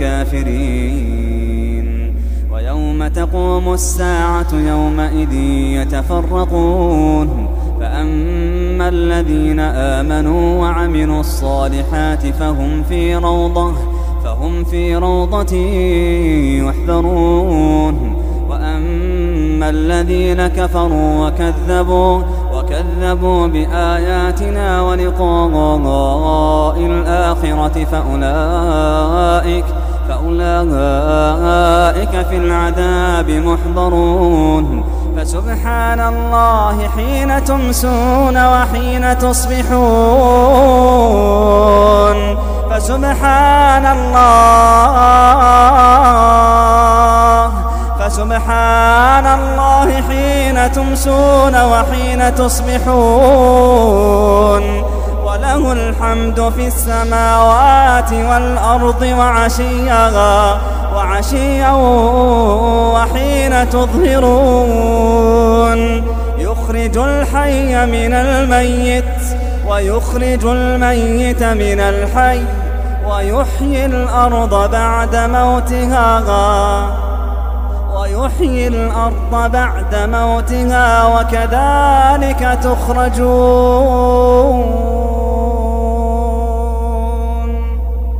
كافرين. ويوم تقوم الساعة يومئذ يتفرقون. فأما الذين آمنوا وعملوا الصالحات فهم في روضة فهم في روضة يحذرون. وأما الذين كفروا وكذبوا وكذبوا بآياتنا ولقاء الآخرة فأولئك فأولئك في العذاب محضرون فسبحان الله حين تمسون وحين تصبحون فسبحان الله فسبحان الله حين تمسون وحين تصبحون وله الحمد في السماوات والأرض وعشيا وعشيا وحين تظهرون. يخرج الحي من الميت ويخرج الميت من الحي ويحيي الأرض بعد موتها ويحيي الأرض بعد موتها وكذلك تخرجون.